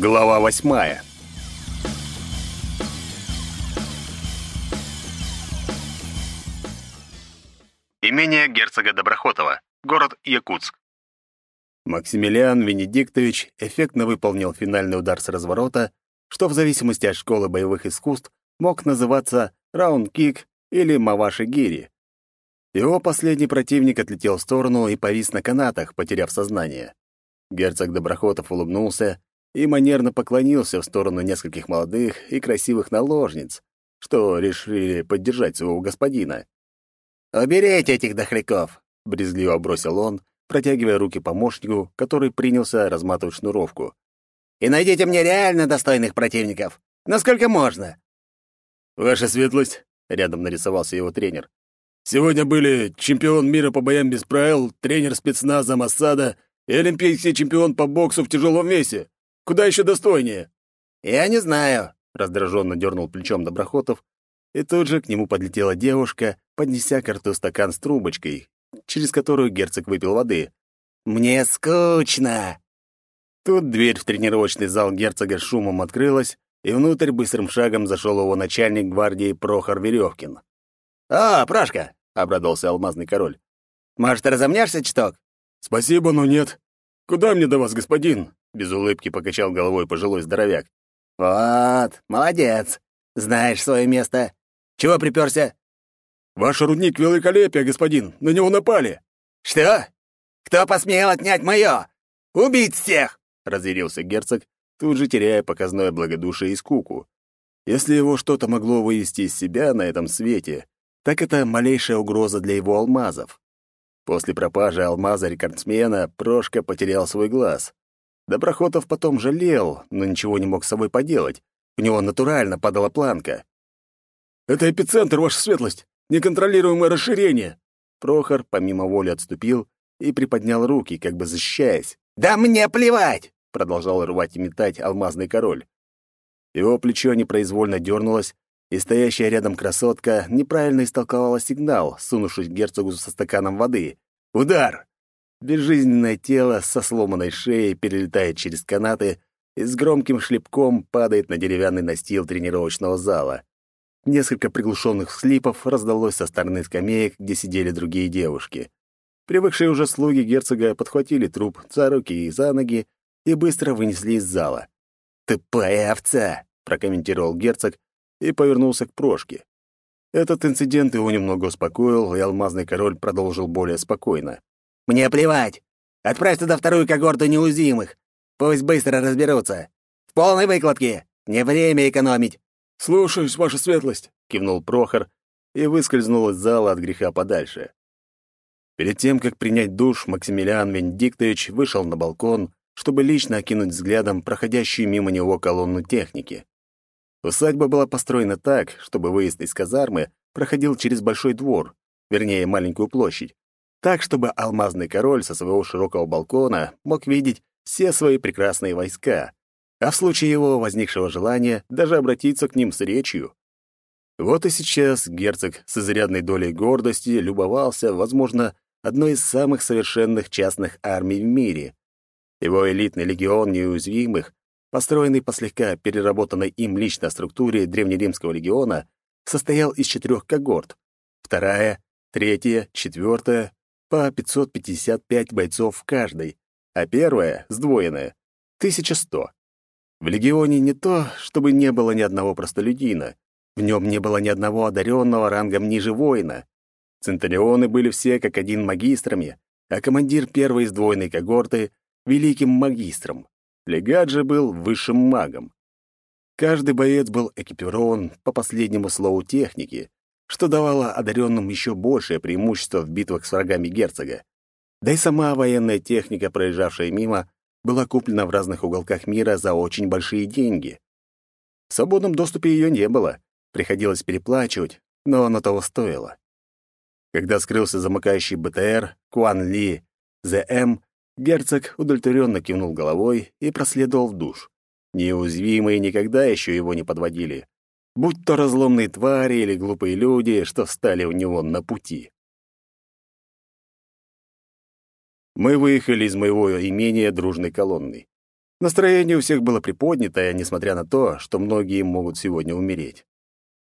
Глава восьмая. Имение герцога Доброхотова, город Якутск. Максимилиан Венедиктович эффектно выполнил финальный удар с разворота, что в зависимости от школы боевых искусств мог называться раунд-кик или маваши-гири. Его последний противник отлетел в сторону и повис на канатах, потеряв сознание. Герцог Доброхотов улыбнулся и манерно поклонился в сторону нескольких молодых и красивых наложниц, что решили поддержать своего господина. «Уберите этих дохляков!» — брезгливо бросил он, протягивая руки помощнику, который принялся разматывать шнуровку. «И найдите мне реально достойных противников! Насколько можно!» «Ваша светлость!» — рядом нарисовался его тренер. «Сегодня были чемпион мира по боям без правил, тренер спецназа Массада и олимпийский чемпион по боксу в тяжелом весе. Куда еще достойнее?» «Я не знаю», — раздраженно дернул плечом Доброхотов, и тут же к нему подлетела девушка, поднеся к рту стакан с трубочкой, через которую герцог выпил воды. «Мне скучно!» Тут дверь в тренировочный зал герцога шумом открылась, и внутрь быстрым шагом зашел его начальник гвардии Прохор Веревкин. «О, Прошка!» — обрадовался алмазный король. «Может, разомнешься чуток?» «Спасибо, но нет. Куда мне до вас, господин?» — без улыбки покачал головой пожилой здоровяк. «Вот, молодец. Знаешь свое место. Чего приперся?» «Ваш рудник великолепия, господин. На него напали». «Что? Кто посмел отнять мое? Убить всех!» — разъярился герцог, тут же теряя показное благодушие и скуку. Если его что-то могло вывести из себя на этом свете, так это малейшая угроза для его алмазов. После пропажи алмаза рекордсмена Прошка потерял свой глаз. Доброхотов потом жалел, но ничего не мог с собой поделать. У него натурально падала планка. «Это эпицентр, ваша светлость! Неконтролируемое расширение!» Прохор помимо воли отступил и приподнял руки, как бы защищаясь. «Да мне плевать!» — продолжал рвать и метать алмазный король. Его плечо непроизвольно дернулось, и стоящая рядом красотка неправильно истолковала сигнал, сунувшись герцогу со стаканом воды. Удар! Безжизненное тело со сломанной шеей перелетает через канаты и с громким шлепком падает на деревянный настил тренировочного зала. Несколько приглушенных слипов раздалось со стороны скамеек, где сидели другие девушки. Привыкшие уже слуги герцога подхватили труп за руки и за ноги и быстро вынесли из зала. «Тупая овца!» — прокомментировал герцог, и повернулся к Прошке. Этот инцидент его немного успокоил, и алмазный король продолжил более спокойно. «Мне плевать! Отправь туда вторую когорту неуязвимых! Пусть быстро разберутся! В полной выкладке! Не время экономить!» «Слушаюсь, ваша светлость!» — кивнул Прохор и выскользнул из зала от греха подальше. Перед тем, как принять душ, Максимилиан Венедиктович вышел на балкон, чтобы лично окинуть взглядом проходящую мимо него колонну техники. Усадьба была построена так, чтобы выезд из казармы проходил через большой двор, вернее, маленькую площадь, так, чтобы алмазный король со своего широкого балкона мог видеть все свои прекрасные войска, а в случае его возникшего желания даже обратиться к ним с речью. Вот и сейчас герцог с изрядной долей гордости любовался, возможно, одной из самых совершенных частных армий в мире. Его элитный легион неуязвимых построенный по слегка переработанной им лично структуре древнеримского легиона, состоял из четырех когорт. Вторая, третья, четвертая, по 555 бойцов в каждой, а первая, сдвоенная, 1100. В легионе не то, чтобы не было ни одного простолюдина, в нем не было ни одного одаренного рангом ниже воина. Центурионы были все как один магистрами, а командир первой сдвоенной когорты — великим магистром. Легат же был высшим магом. Каждый боец был экипирован по последнему слову техники, что давало одаренным еще большее преимущество в битвах с врагами герцога. Да и сама военная техника, проезжавшая мимо, была куплена в разных уголках мира за очень большие деньги. В свободном доступе ее не было, приходилось переплачивать, но оно того стоило. Когда скрылся замыкающий БТР, Куан Ли, ЗМ Герцог удовлетворенно кивнул головой и проследовал в душ. Неуязвимые никогда еще его не подводили. Будь то разломные твари или глупые люди, что встали у него на пути. Мы выехали из моего имения дружной колонной. Настроение у всех было приподнятое, несмотря на то, что многие могут сегодня умереть.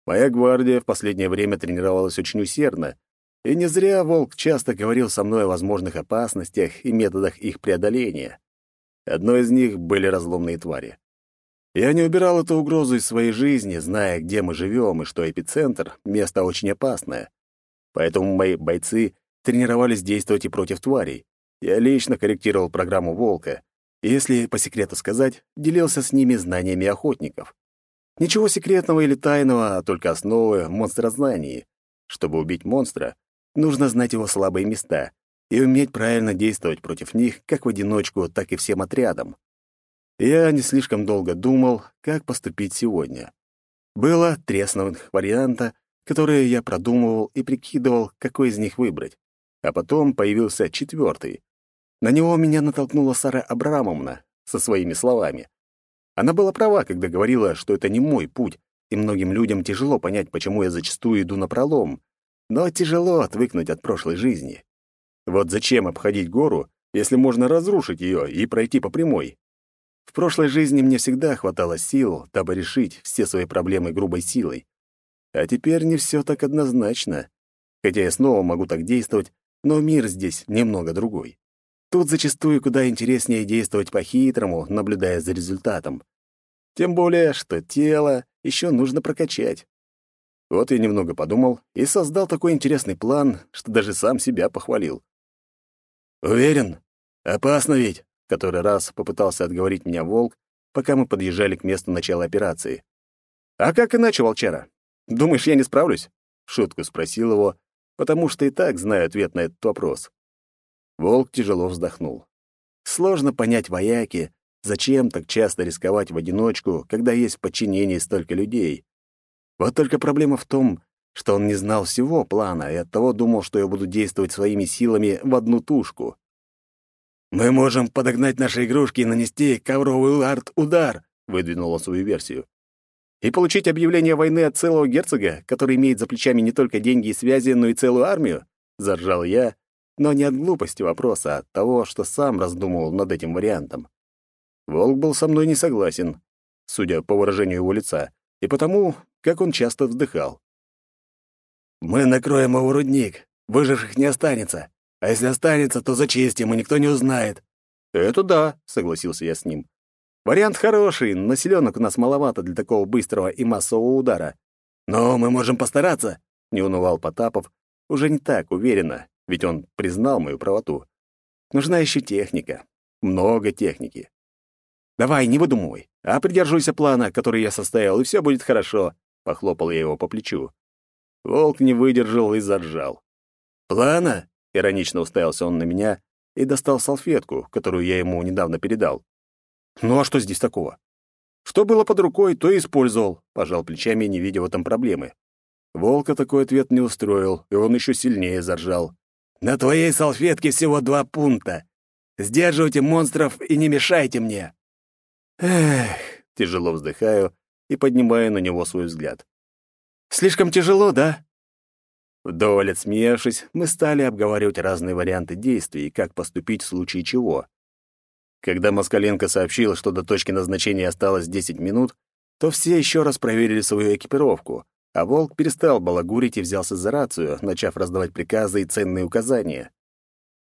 Моя гвардия в последнее время тренировалась очень усердно, и не зря Волк часто говорил со мной о возможных опасностях и методах их преодоления. Одной из них были разломные твари. Я не убирал эту угрозу из своей жизни, зная, где мы живем и что эпицентр — место очень опасное. Поэтому мои бойцы тренировались действовать и против тварей. Я лично корректировал программу «Волка», если по секрету сказать, делился с ними знаниями охотников. Ничего секретного или тайного, а только основы в монстрознании. Чтобы убить монстра, нужно знать его слабые места и уметь правильно действовать против них как в одиночку, так и всем отрядом. Я не слишком долго думал, как поступить сегодня. Было три основных варианта, которые я продумывал и прикидывал, какой из них выбрать. А потом появился четвертый. На него меня натолкнула Сара Абрамовна со своими словами. Она была права, когда говорила, что это не мой путь, и многим людям тяжело понять, почему я зачастую иду на пролом. Но тяжело отвыкнуть от прошлой жизни. Вот зачем обходить гору, если можно разрушить ее и пройти по прямой? В прошлой жизни мне всегда хватало сил, дабы решить все свои проблемы грубой силой. А теперь не все так однозначно. Хотя я снова могу так действовать, но мир здесь немного другой. Тут зачастую куда интереснее действовать по-хитрому, наблюдая за результатом. Тем более, что тело еще нужно прокачать. Вот я немного подумал и создал такой интересный план, что даже сам себя похвалил. «Уверен? Опасно ведь!» — который раз попытался отговорить меня волк, пока мы подъезжали к месту начала операции. «А как иначе, волчара? Думаешь, я не справлюсь?» — шутку спросил его, потому что и так знаю ответ на этот вопрос. Волк тяжело вздохнул. Сложно понять вояки, зачем так часто рисковать в одиночку, когда есть в подчинении столько людей. Вот только проблема в том, что он не знал всего плана и оттого думал, что я буду действовать своими силами в одну тушку. «Мы можем подогнать наши игрушки и нанести ковровый арт-удар», — выдвинул свою версию. «И получить объявление войны от целого герцога, который имеет за плечами не только деньги и связи, но и целую армию?» — заржал я, но не от глупости вопроса, а от того, что сам раздумывал над этим вариантом. Волк был со мной не согласен, судя по выражению его лица, и потому, как он часто вздыхал. «Мы накроем его рудник, выживших не останется, а если останется, то зачистим, и никто не узнает». «Это да», — согласился я с ним. «Вариант хороший, но селенок у нас маловато для такого быстрого и массового удара». «Но мы можем постараться», — не унывал Потапов, уже не так уверенно, ведь он признал мою правоту. Нужна еще техника. Много техники. «Давай, не выдумывай, а придерживайся плана, который я составил, и все будет хорошо», — похлопал я его по плечу. Волк не выдержал и заржал. «Плана?» — иронично уставился он на меня и достал салфетку, которую я ему недавно передал. «Ну а что здесь такого?» «Что было под рукой, то и использовал», — пожал плечами, не видя в этом проблемы. Волка такой ответ не устроил, и он еще сильнее заржал. На твоей салфетке всего два пункта. Сдерживайте монстров и не мешайте мне. Эх, тяжело вздыхаю и поднимаю на него свой взгляд. Слишком тяжело, да? Вдоволь отсмеявшись, мы стали обговаривать разные варианты действий как поступить в случае чего. Когда Москаленко сообщил, что до точки назначения осталось 10 минут, то все еще раз проверили свою экипировку, а волк перестал балагурить и взялся за рацию, начав раздавать приказы и ценные указания.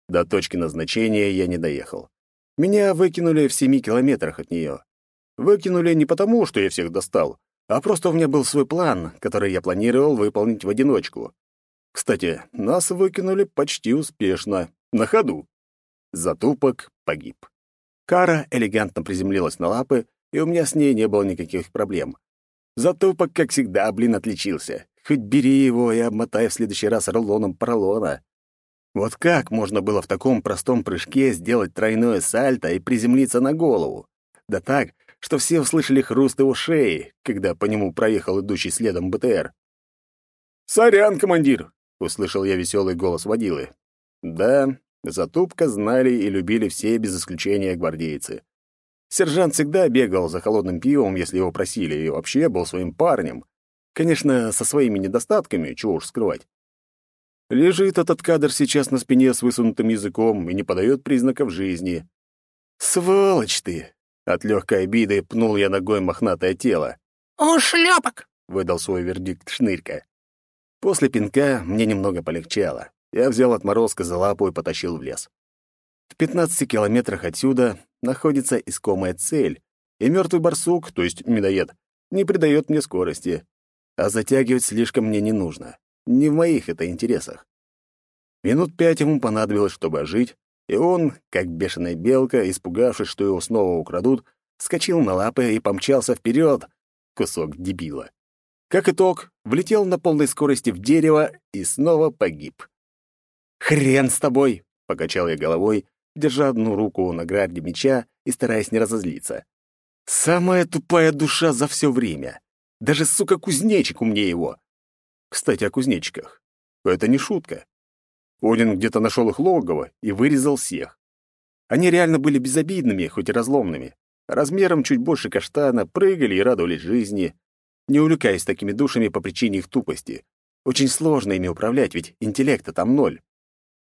До точки назначения я не доехал. Меня выкинули в семи километрах от нее. Выкинули не потому, что я всех достал, а просто у меня был свой план, который я планировал выполнить в одиночку. Кстати, нас выкинули почти успешно, на ходу. Затупок погиб. Кара элегантно приземлилась на лапы, и у меня с ней не было никаких проблем. Затупок, как всегда, блин, отличился. Хоть бери его и обмотай в следующий раз рулоном поролона. Вот как можно было в таком простом прыжке сделать тройное сальто и приземлиться на голову? Да так, что все услышали хруст его шеи, когда по нему проехал идущий следом БТР. «Сорян, командир!» — услышал я веселый голос водилы. Да, Затупка знали и любили все без исключения гвардейцы. Сержант всегда бегал за холодным пивом, если его просили, и вообще был своим парнем. Конечно, со своими недостатками, чего уж скрывать. Лежит этот кадр сейчас на спине с высунутым языком и не подает признаков жизни. «Сволочь ты!» От легкой обиды пнул я ногой мохнатое тело. «Ушлепок!» — выдал свой вердикт Шнырька. После пинка мне немного полегчало. Я взял отморозка за лапу и потащил в лес. В 15 километрах отсюда находится искомая цель, и мертвый барсук, то есть медоед, не придает мне скорости. А затягивать слишком мне не нужно. Не в моих это интересах. Минут пять ему понадобилось, чтобы ожить, и он, как бешеная белка, испугавшись, что его снова украдут, вскочил на лапы и помчался вперед. Кусок дебила. Как итог, влетел на полной скорости в дерево и снова погиб. «Хрен с тобой!» — покачал я головой, держа одну руку на граде меча и стараясь не разозлиться. «Самая тупая душа за все время. Даже, сука, кузнечик умнее его. Кстати, о кузнечиках. Это не шутка. Один где-то нашел их логово и вырезал всех. Они реально были безобидными, хоть и разломными. Размером чуть больше каштана, прыгали и радовались жизни, не увлекаясь такими душами по причине их тупости. Очень сложно ими управлять, ведь интеллекта там ноль.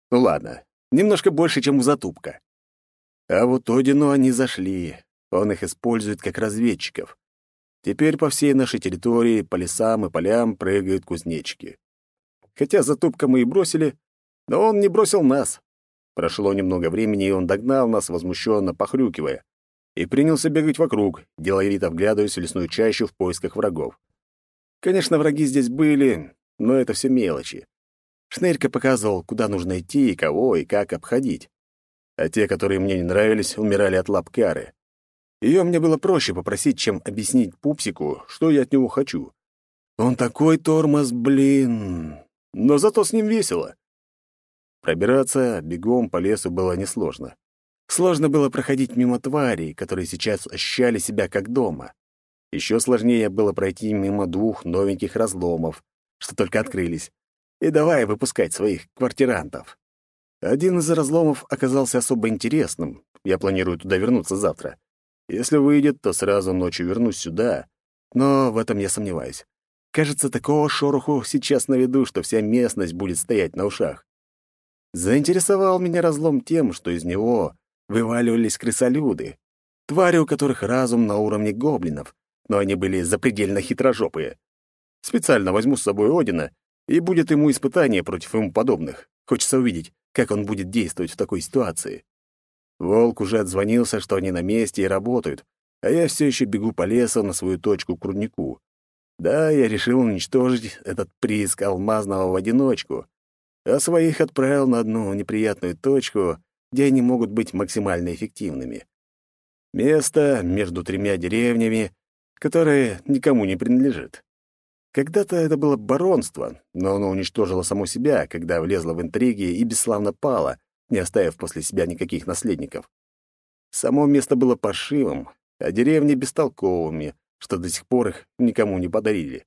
Ну ладно, немножко больше, чем у затупка. А вот Одину они зашли. Он их использует как разведчиков. Теперь по всей нашей территории, по лесам и полям прыгают кузнечики. Хотя затупка мы и бросили, но он не бросил нас. Прошло немного времени, и он догнал нас, возмущенно похрюкивая, и принялся бегать вокруг, деловито вглядываясь в лесную чащу в поисках врагов. Конечно, враги здесь были, но это все мелочи. Шнырька показывал, куда нужно идти и кого, и как обходить. А те, которые мне не нравились, умирали от лап Кары. Ее мне было проще попросить, чем объяснить Пупсику, что я от него хочу. Он такой тормоз, блин. Но зато с ним весело. Пробираться бегом по лесу было несложно. Сложно было проходить мимо тварей, которые сейчас ощущали себя как дома. Еще сложнее было пройти мимо двух новеньких разломов, что только открылись, и давай выпускать своих квартирантов. Один из разломов оказался особо интересным. Я планирую туда вернуться завтра. Если выйдет, то сразу ночью вернусь сюда. Но в этом я сомневаюсь. Кажется, такого шороху сейчас на виду, что вся местность будет стоять на ушах. Заинтересовал меня разлом тем, что из него вываливались крысолюды, твари, у которых разум на уровне гоблинов, но они были запредельно хитрожопые. Специально возьму с собой Одина, и будет ему испытание против ему подобных. Хочется увидеть, как он будет действовать в такой ситуации. Волк уже отзвонился, что они на месте и работают, а я все еще бегу по лесу на свою точку к руднику. Да, я решил уничтожить этот прииск алмазного в одиночку, а своих отправил на одну неприятную точку, где они могут быть максимально эффективными. Место между тремя деревнями, которое никому не принадлежит. Когда-то это было баронство, но оно уничтожило само себя, когда влезло в интриги и бесславно пало, не оставив после себя никаких наследников. Само место было паршивым, а деревни — бестолковыми, что до сих пор их никому не подарили.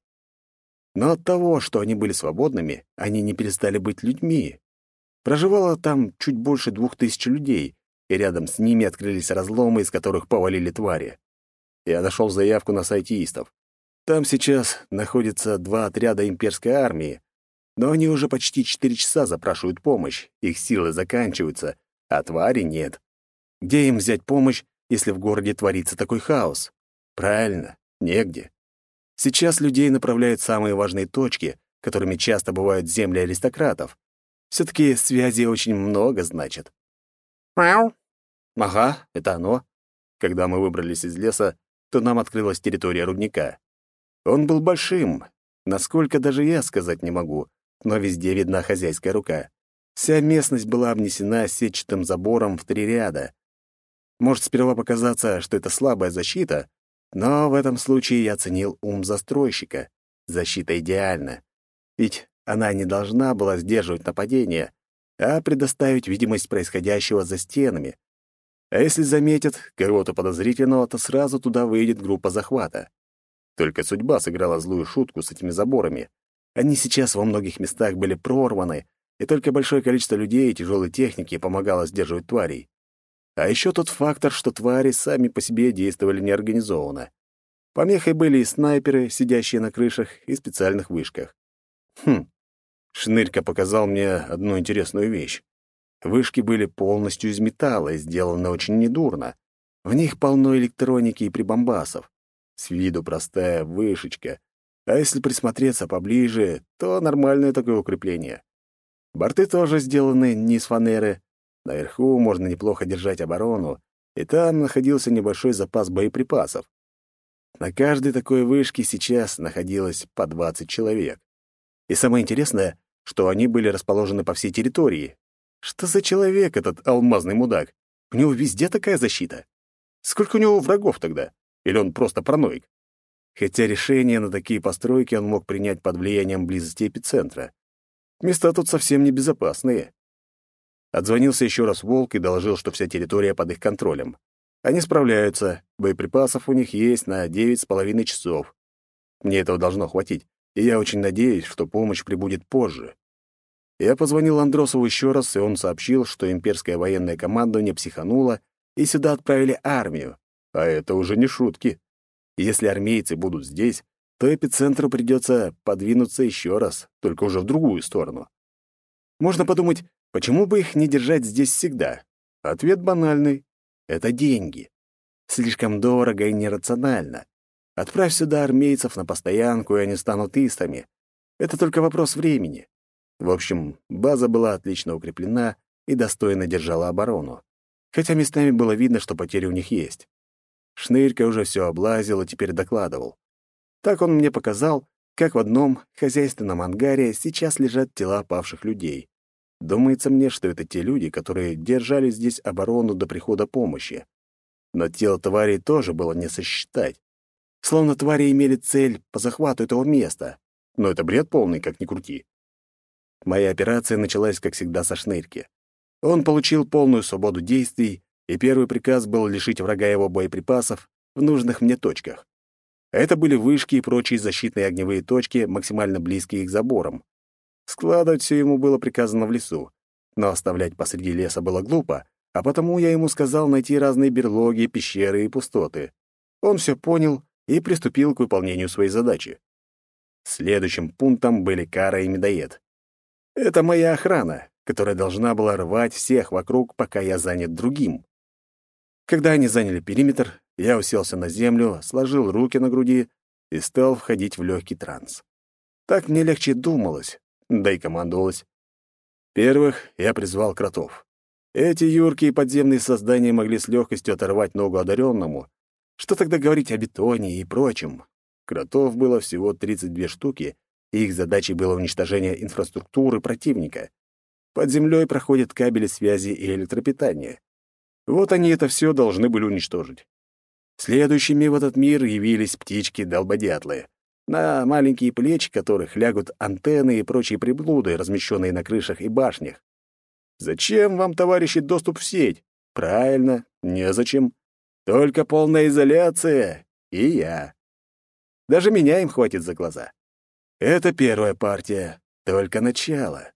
Но от того, что они были свободными, они не перестали быть людьми. Проживало там чуть больше двух тысяч людей, и рядом с ними открылись разломы, из которых повалили твари. Я нашел заявку на сайтистов. Там сейчас находится два отряда имперской армии, но они уже почти четыре часа запрашивают помощь, их силы заканчиваются, а твари нет. Где им взять помощь, если в городе творится такой хаос? Правильно, негде. Сейчас людей направляют самые важные точки, которыми часто бывают земли аристократов. Все таки связи очень много значит. «Мяу!» Ага, это оно. Когда мы выбрались из леса, то нам открылась территория рудника. Он был большим, насколько даже я сказать не могу, но везде видна хозяйская рука. Вся местность была обнесена сетчатым забором в три ряда. Может сперва показаться, что это слабая защита, но в этом случае я оценил ум застройщика. Защита идеальна. Ведь она не должна была сдерживать нападение, а предоставить видимость происходящего за стенами. А если заметят кого-то подозрительного, то сразу туда выйдет группа захвата. Только судьба сыграла злую шутку с этими заборами. Они сейчас во многих местах были прорваны, и только большое количество людей и тяжелой техники помогало сдерживать тварей. А еще тот фактор, что твари сами по себе действовали неорганизованно. Помехой были и снайперы, сидящие на крышах и специальных вышках. Хм, Шнырька показал мне одну интересную вещь. Вышки были полностью из металла и сделаны очень недурно. В них полно электроники и прибамбасов. С виду простая вышечка. А если присмотреться поближе, то нормальное такое укрепление. Борты тоже сделаны не из фанеры. Наверху можно неплохо держать оборону, и там находился небольшой запас боеприпасов. На каждой такой вышке сейчас находилось по 20 человек. И самое интересное, что они были расположены по всей территории. Что за человек этот алмазный мудак? У него везде такая защита. Сколько у него врагов тогда? Или он просто параноик? Хотя решение на такие постройки он мог принять под влиянием близости эпицентра. Места тут совсем небезопасные. Отзвонился еще раз Волк и доложил, что вся территория под их контролем. Они справляются, боеприпасов у них есть на девять с половиной часов. Мне этого должно хватить, и я очень надеюсь, что помощь прибудет позже. Я позвонил Андросову еще раз, и он сообщил, что имперское военное командование психануло, и сюда отправили армию. А это уже не шутки. Если армейцы будут здесь, то эпицентру придется подвинуться еще раз, только уже в другую сторону. Можно подумать, почему бы их не держать здесь всегда? Ответ банальный — это деньги. Слишком дорого и нерационально. Отправь сюда армейцев на постоянку, и они станут истами. Это только вопрос времени. В общем, база была отлично укреплена и достойно держала оборону. Хотя местами было видно, что потери у них есть. Шнырька уже все облазил и теперь докладывал. Так он мне показал, как в одном хозяйственном ангаре сейчас лежат тела павших людей. Думается мне, что это те люди, которые держали здесь оборону до прихода помощи. Но тело тварей тоже было не сосчитать. Словно твари имели цель по захвату этого места. Но это бред полный, как ни крути. Моя операция началась, как всегда, со шнырки. Он получил полную свободу действий, и первый приказ был лишить врага его боеприпасов в нужных мне точках. Это были вышки и прочие защитные огневые точки, максимально близкие к заборам. Складывать все ему было приказано в лесу, но оставлять посреди леса было глупо, а потому я ему сказал найти разные берлоги, пещеры и пустоты. Он все понял и приступил к выполнению своей задачи. Следующим пунктом были Кара и Медоед. Это моя охрана, которая должна была рвать всех вокруг, пока я занят другим. Когда они заняли периметр, я уселся на землю, сложил руки на груди и стал входить в легкий транс. Так мне легче думалось, да и командовалось. Первых я призвал кротов. Эти юркие подземные создания могли с легкостью оторвать ногу одаренному, что тогда говорить о бетоне и прочем? Кротов было всего 32 штуки, и их задачей было уничтожение инфраструктуры противника. Под землей проходят кабели связи и электропитания. Вот они это все должны были уничтожить. Следующими в этот мир явились птички-долбодятлы, на маленькие плечи которых лягут антенны и прочие приблуды, размещенные на крышах и башнях. Зачем вам, товарищи, доступ в сеть? Правильно, незачем. Только полная изоляция и я. Даже меня им хватит за глаза. Это первая партия, только начало.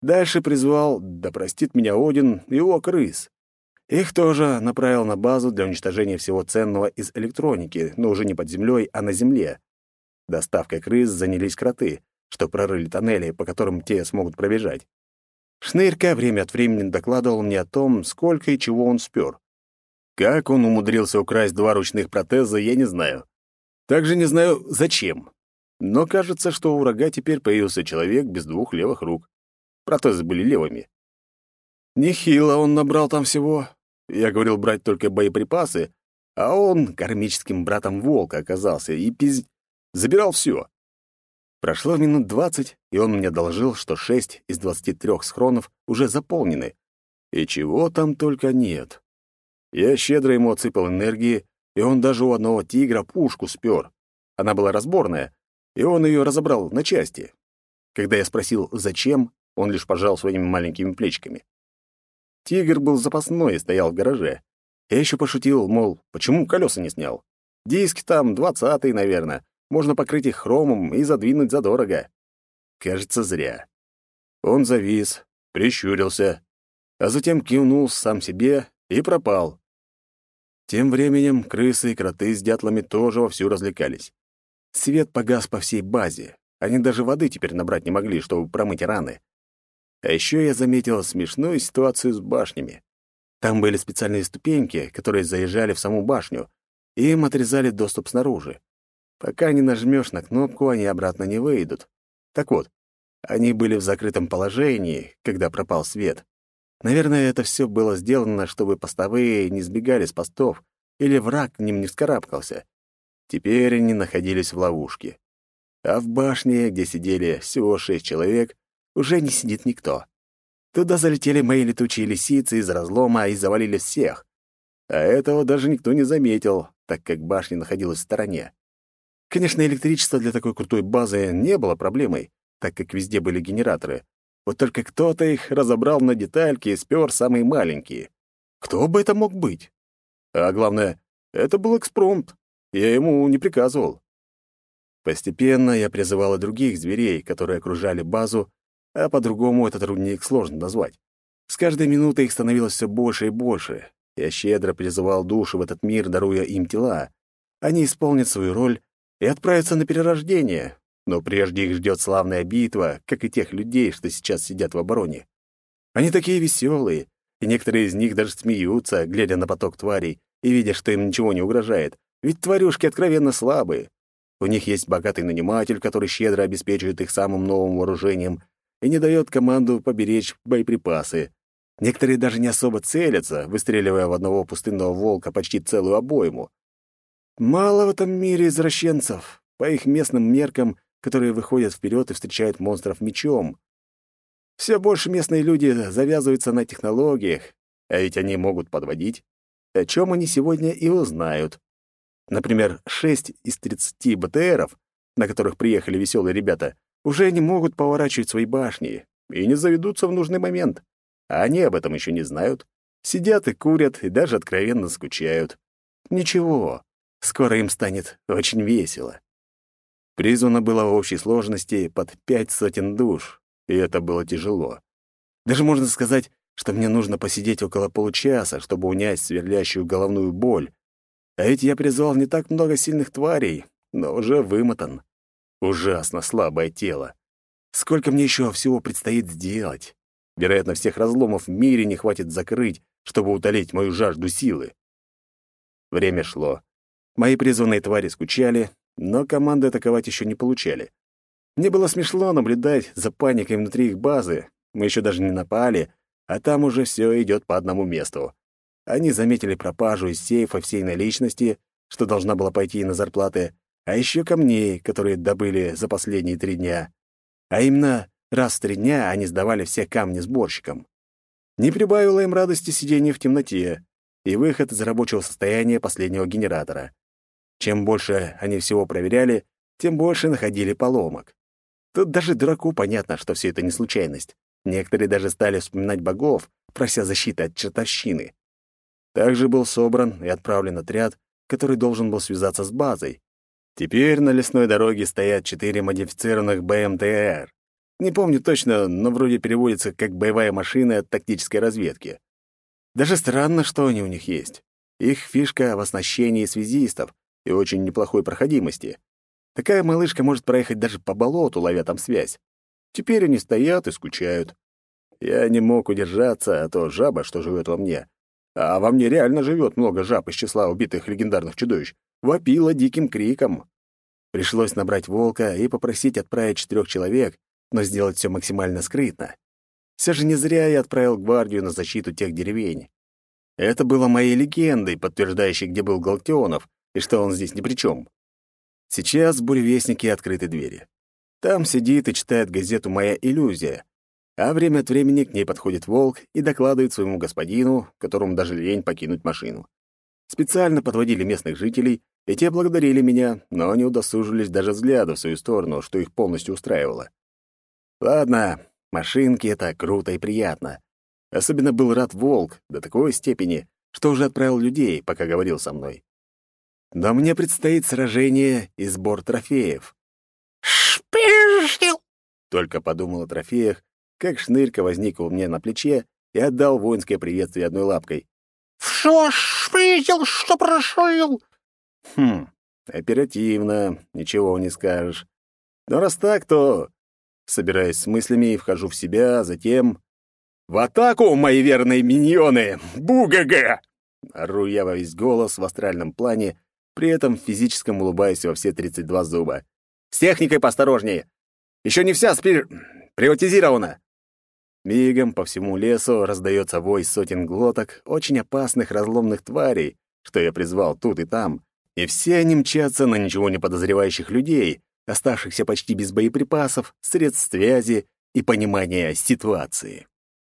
Дальше призвал, да простит меня Один, его крыс. Их тоже направил на базу для уничтожения всего ценного из электроники, но уже не под землей, а на земле. Доставкой крыс занялись кроты, что прорыли тоннели, по которым те смогут пробежать. Шнырька время от времени докладывал мне о том, сколько и чего он спер. Как он умудрился украсть два ручных протеза, я не знаю. Также не знаю, зачем. Но кажется, что у врага теперь появился человек без двух левых рук. Протезы были левыми. Нехило он набрал там всего. Я говорил брать только боеприпасы, а он кармическим братом волка оказался и пиз... забирал все. Прошло минут двадцать, и он мне доложил, что шесть из двадцати трех схронов уже заполнены. И чего там только нет. Я щедро ему отсыпал энергии, и он даже у одного тигра пушку спер. Она была разборная, и он ее разобрал на части. Когда я спросил, зачем, он лишь пожал своими маленькими плечиками. Тигр был запасной и стоял в гараже. Я еще пошутил, мол, почему колеса не снял? Диски там двадцатый, наверное. Можно покрыть их хромом и задвинуть задорого. Кажется, зря. Он завис, прищурился, а затем кивнул сам себе и пропал. Тем временем крысы и кроты с дятлами тоже вовсю развлекались. Свет погас по всей базе. Они даже воды теперь набрать не могли, чтобы промыть раны. А еще я заметил смешную ситуацию с башнями. Там были специальные ступеньки, которые заезжали в саму башню, и им отрезали доступ снаружи. Пока не нажмешь на кнопку, они обратно не выйдут. Так вот, они были в закрытом положении, когда пропал свет. Наверное, это все было сделано, чтобы постовые не сбегали с постов или враг к ним не вскарабкался. Теперь они находились в ловушке. А в башне, где сидели всего шесть человек, уже не сидит никто. Туда залетели мои летучие лисицы из разлома и завалили всех. А этого даже никто не заметил, так как башня находилась в стороне. Конечно, электричество для такой крутой базы не было проблемой, так как везде были генераторы. Вот только кто-то их разобрал на детальки и спер самые маленькие. Кто бы это мог быть? А главное, это был экспромт. Я ему не приказывал. Постепенно я призывал и других зверей, которые окружали базу, а по-другому этот рудник сложно назвать. С каждой минутой их становилось все больше и больше. Я щедро призывал души в этот мир, даруя им тела. Они исполнят свою роль и отправятся на перерождение. Но прежде их ждет славная битва, как и тех людей, что сейчас сидят в обороне. Они такие веселые, и некоторые из них даже смеются, глядя на поток тварей и видя, что им ничего не угрожает. Ведь тварюшки откровенно слабые. У них есть богатый наниматель, который щедро обеспечивает их самым новым вооружением и не дает команду поберечь боеприпасы. Некоторые даже не особо целятся, выстреливая в одного пустынного волка почти целую обойму. Мало в этом мире извращенцев, по их местным меркам, которые выходят вперед и встречают монстров мечом. Все больше местные люди завязываются на технологиях, а ведь они могут подводить, о чем они сегодня и узнают. Например, 6 из 30 БТРов, на которых приехали веселые ребята, уже не могут поворачивать свои башни и не заведутся в нужный момент. А они об этом еще не знают. Сидят и курят, и даже откровенно скучают. Ничего, скоро им станет очень весело. Призвано было в общей сложности под пять сотен душ, и это было тяжело. Даже можно сказать, что мне нужно посидеть около получаса, чтобы унять сверлящую головную боль, а ведь я призвал не так много сильных тварей, но уже вымотан. Ужасно слабое тело. Сколько мне еще всего предстоит сделать? Вероятно, всех разломов в мире не хватит закрыть, чтобы утолить мою жажду силы. Время шло. Мои призванные твари скучали, но команды атаковать еще не получали. Мне было смешно наблюдать за паникой внутри их базы. Мы еще даже не напали, а там уже все идет по одному месту. Они заметили пропажу из сейфа всей наличности, что должна была пойти на зарплаты, а еще камней, которые добыли за последние три дня. А именно, раз в три дня они сдавали все камни сборщикам. Не прибавило им радости сидение в темноте и выход из рабочего состояния последнего генератора. Чем больше они всего проверяли, тем больше находили поломок. Тут даже дураку понятно, что все это не случайность. Некоторые даже стали вспоминать богов, прося защиты от чертовщины. Также был собран и отправлен отряд, который должен был связаться с базой. Теперь на лесной дороге стоят четыре модифицированных БМТР. Не помню точно, но вроде переводится как «боевая машина тактической разведки». Даже странно, что они у них есть. Их фишка в оснащении связистов и очень неплохой проходимости. Такая малышка может проехать даже по болоту, ловя там связь. Теперь они стоят и скучают. Я не мог удержаться, а то жаба, что живет во мне, а во мне реально живет много жаб из числа убитых легендарных чудовищ, вопила диким криком. Пришлось набрать волка и попросить отправить четырех человек, но сделать все максимально скрытно. Все же не зря я отправил гвардию на защиту тех деревень. Это было моей легендой, подтверждающей, где был Галактионов, и что он здесь ни при чем. Сейчас в буревестнике открыты двери. Там сидит и читает газету «Моя иллюзия», а время от времени к ней подходит волк и докладывает своему господину, которому даже лень покинуть машину. Специально подводили местных жителей, и те благодарили меня, но не удосужились даже взгляда в свою сторону, что их полностью устраивало. Ладно, машинки — это круто и приятно. Особенно был рад волк до такой степени, что уже отправил людей, пока говорил со мной. Но мне предстоит сражение и сбор трофеев. «Шпиштил!» — только подумал о трофеях, как шнырька возник у меня на плече и отдал воинское приветствие одной лапкой. «Все шпитил, что прошил!» Хм, оперативно, ничего не скажешь. Но раз так, то... Собираюсь с мыслями и вхожу в себя, а затем... В атаку, мои верные миньоны! Бугага! Ору я во весь голос в астральном плане, при этом физическом улыбаясь во все 32 зуба. С техникой поосторожнее! Еще не вся спир... приватизирована! Мигом по всему лесу раздается вой сотен глоток очень опасных разломных тварей, что я призвал тут и там, и все они мчатся на ничего не подозревающих людей, оставшихся почти без боеприпасов, средств связи и понимания ситуации.